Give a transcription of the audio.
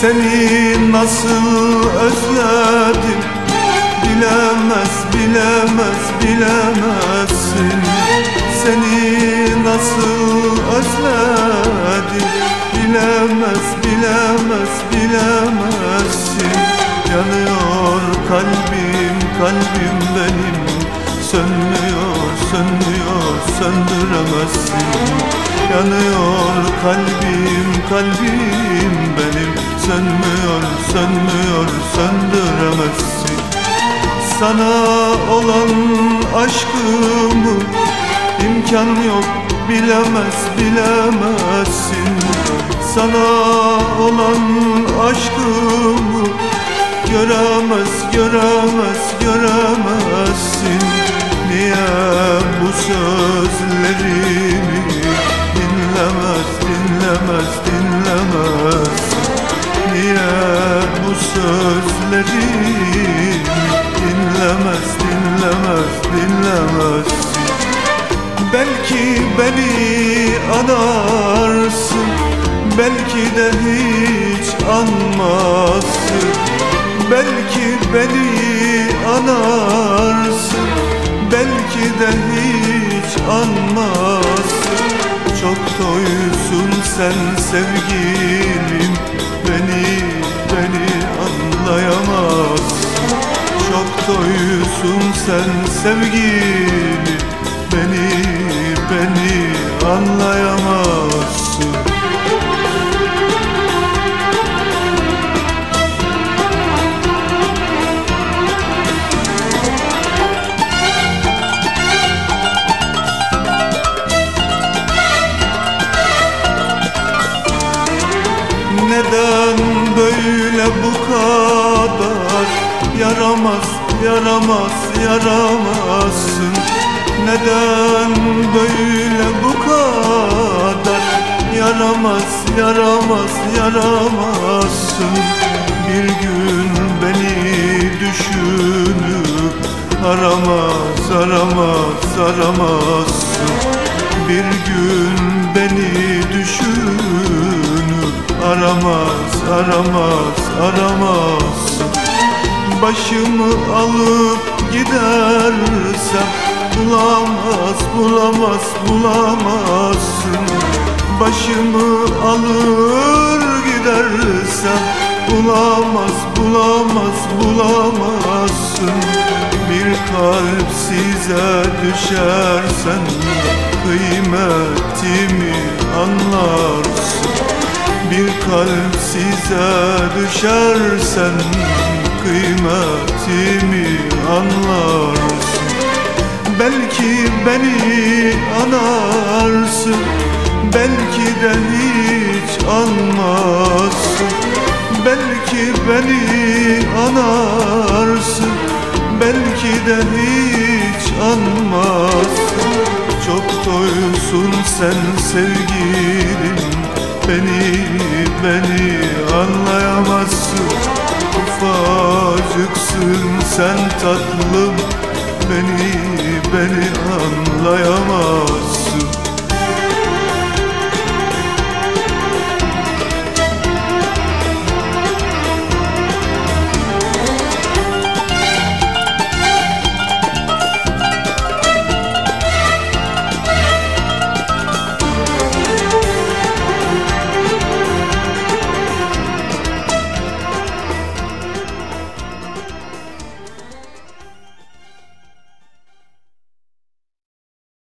Seni nasıl özledim? Bilemez, bilemez, bilemezsin. Seni nasıl özledim? Bilemez, bilemez, bilemezsin. Yanıyor kalbim, kalbim benim. Sönmüyor, sönmüyor, söndüremezsin. Yanıyor kalbim, kalbim benim Sönmüyor, sönmüyor, söndüremezsin. Sana olan aşkımı imkan yok bilemez, bilemezsin. Sana olan aşkımı göremez, göremez, göremezsin. Niye bu sözlerimi Belki beni anarsın Belki de hiç anmazsın. Belki beni anarsın Belki de hiç anmazsın. Çok toysun sen sevgilim Beni, beni anlayamazsın. Çok toysun sen sevgilim Beni, beni anlayamazsın. Neden böyle bu kadar? Yaramaz, yaramaz, yaramazsın Neden böyle bu kadar? Yaramaz, yaramaz, yaramazsın. Bir gün beni düşünüp Aramaz, aramaz, aramazsın. Bir gün beni düşünüp Aramaz, aramaz, aramazsın. Başımı alıp gidersem Bulamaz, bulamaz, bulamazsın. Başımı alır gidersem Bulamaz, bulamaz, bulamazsın. Bir kalp size düşersen Kıymetimi anlarsın. Bir kalp size düşersen kıymetimi anlarsın beni anarsın. Belki de hiç anmazsın. Belki beni anarsın. Belki de hiç anmazsın. Çok doysun sen sevgilim. Beni, beni anlayamazsın. Ufacıksın sen tatlım. Beni, beni anlayamazsın